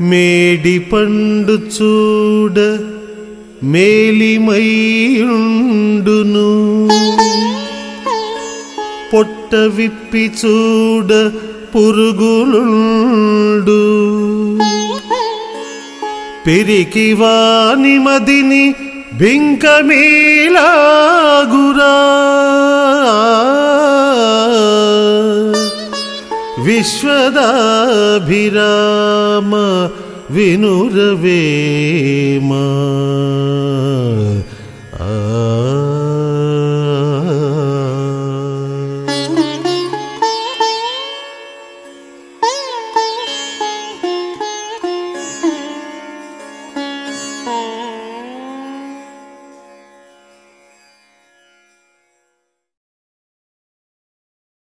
మేడి పండు చూడ మేలిమయుండును పొట్ట విప్పి చూడ పురుగులుండు. పెరికి వాని మదిని బింకమేలాగురా विश्वदाभिराम विनुरवेम। आ